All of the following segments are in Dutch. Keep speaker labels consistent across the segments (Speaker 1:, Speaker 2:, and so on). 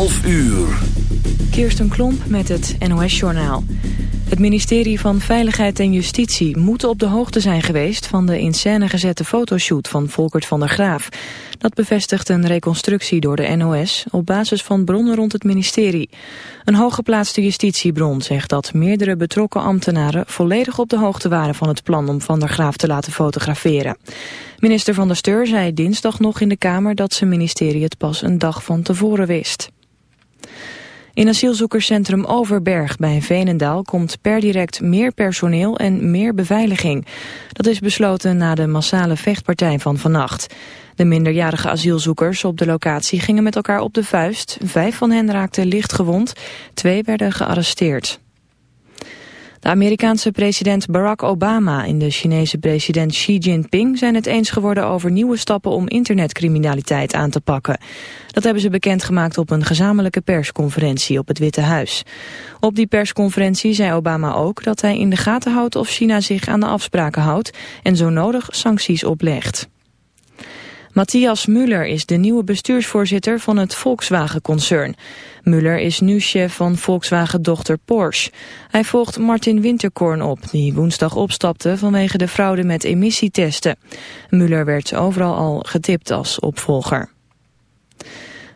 Speaker 1: 11 uur.
Speaker 2: Kirsten Klomp met het NOS-journaal. Het ministerie van Veiligheid en Justitie moet op de hoogte zijn geweest... van de in scène gezette fotoshoot van Volkert van der Graaf. Dat bevestigt een reconstructie door de NOS... op basis van bronnen rond het ministerie. Een hooggeplaatste justitiebron zegt dat meerdere betrokken ambtenaren... volledig op de hoogte waren van het plan om van der Graaf te laten fotograferen. Minister van der Steur zei dinsdag nog in de Kamer... dat zijn ministerie het pas een dag van tevoren wist. In asielzoekerscentrum Overberg bij Veenendaal komt per direct meer personeel en meer beveiliging. Dat is besloten na de massale vechtpartij van vannacht. De minderjarige asielzoekers op de locatie gingen met elkaar op de vuist. Vijf van hen raakten licht gewond, twee werden gearresteerd. De Amerikaanse president Barack Obama en de Chinese president Xi Jinping zijn het eens geworden over nieuwe stappen om internetcriminaliteit aan te pakken. Dat hebben ze bekendgemaakt op een gezamenlijke persconferentie op het Witte Huis. Op die persconferentie zei Obama ook dat hij in de gaten houdt of China zich aan de afspraken houdt en zo nodig sancties oplegt. Matthias Müller is de nieuwe bestuursvoorzitter van het Volkswagen-concern. Müller is nu chef van Volkswagen-dochter Porsche. Hij volgt Martin Winterkorn op, die woensdag opstapte vanwege de fraude met emissietesten. Müller werd overal al getipt als opvolger.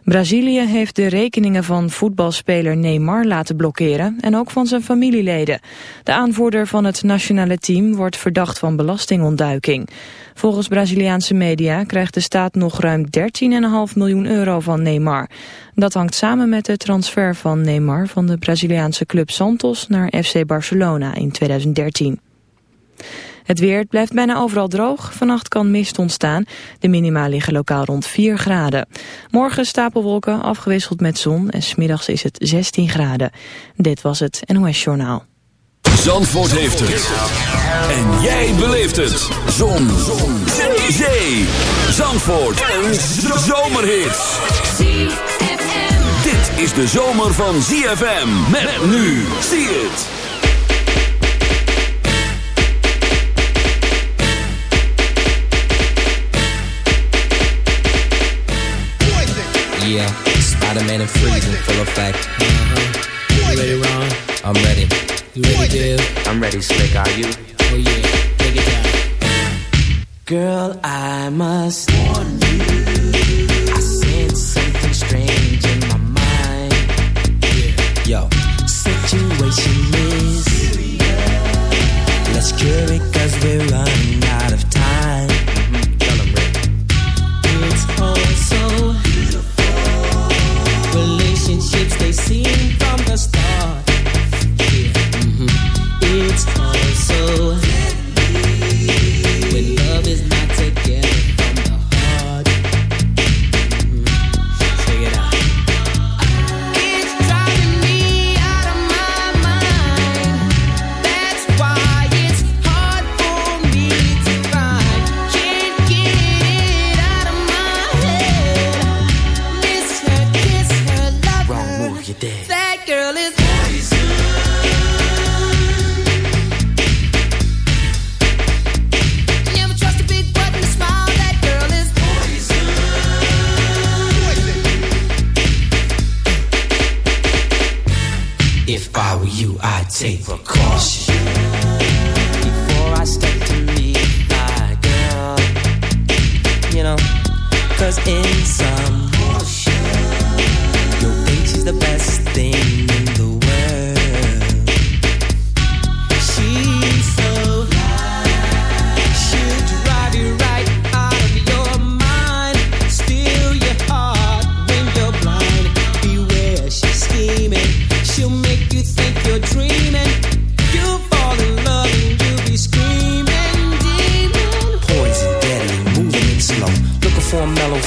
Speaker 2: Brazilië heeft de rekeningen van voetbalspeler Neymar laten blokkeren en ook van zijn familieleden. De aanvoerder van het nationale team wordt verdacht van belastingontduiking. Volgens Braziliaanse media krijgt de staat nog ruim 13,5 miljoen euro van Neymar. Dat hangt samen met de transfer van Neymar van de Braziliaanse club Santos naar FC Barcelona in 2013. Het weer blijft bijna overal droog. Vannacht kan mist ontstaan. De minima liggen lokaal rond 4 graden. Morgen stapelwolken afgewisseld met zon en smiddags is het 16 graden. Dit was het NOS Journaal.
Speaker 1: Zandvoort heeft het. En jij beleeft het. Zon. zon. Zee. Zandvoort. Een zomerhit. Dit is de zomer van ZFM. Met nu. Zie het.
Speaker 3: Yeah, Spider-Man and Freeze in full effect.
Speaker 4: Uh-huh. You ready, Ron?
Speaker 3: I'm ready.
Speaker 4: You ready, Dib?
Speaker 3: I'm ready, Slick. Are you?
Speaker 4: Oh yeah, take it down.
Speaker 3: Girl, I must warn you. I sense something strange in my mind.
Speaker 4: Yeah.
Speaker 3: Yo, situation is Let's cure it cause we're running out of time. If I were you, I'd take precaution. Before I step to meet my girl, you know, cause in some you'll think she's the best thing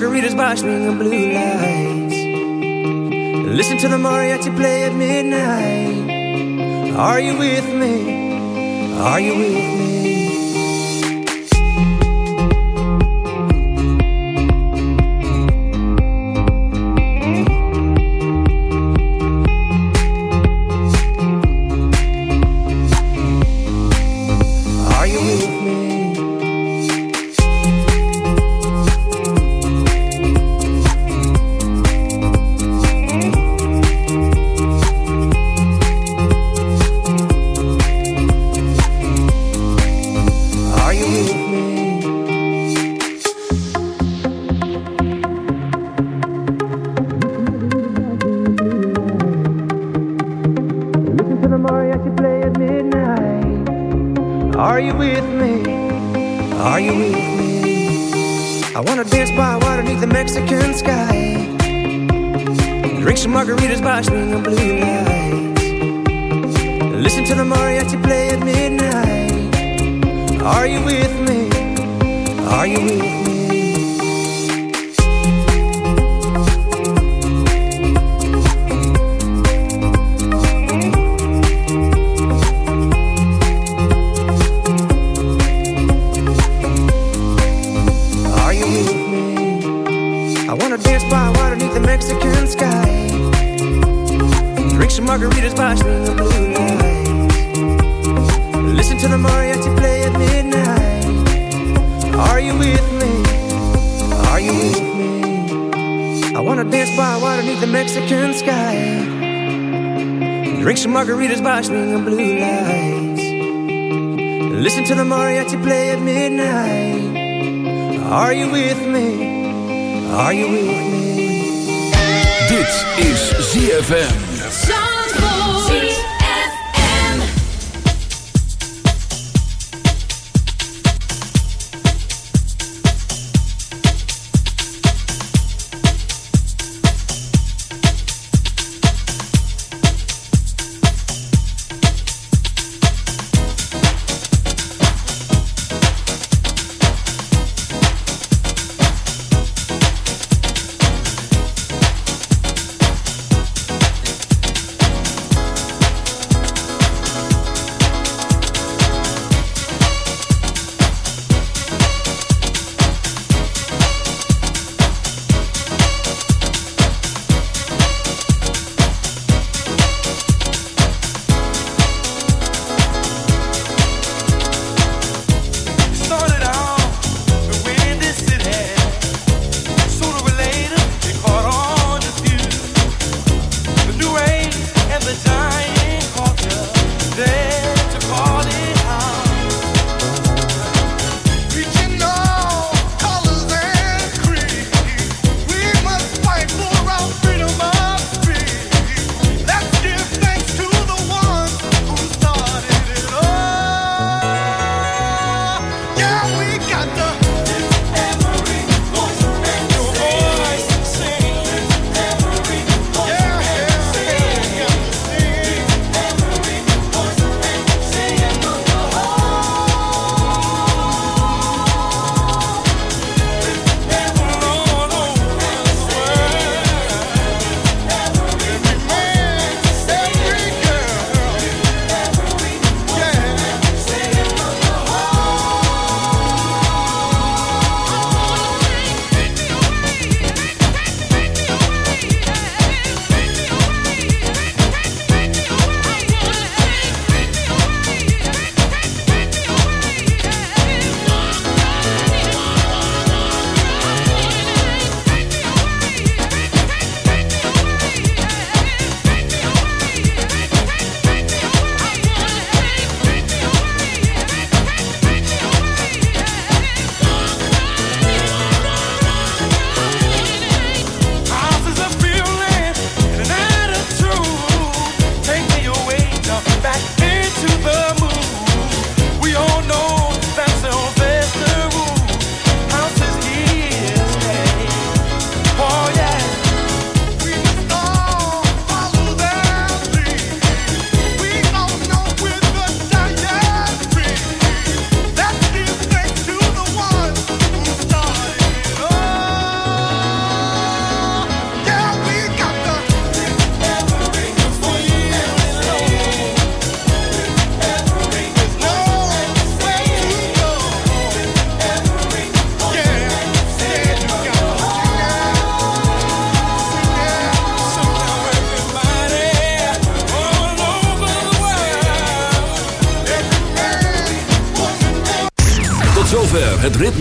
Speaker 5: margaritas by a string of blue lights. Listen to the mariachi play at midnight. Are you with me? Are you with me? the mariachi play at midnight. Are you with me? Are you with me?
Speaker 6: Dit is ZFM. Zandvoort.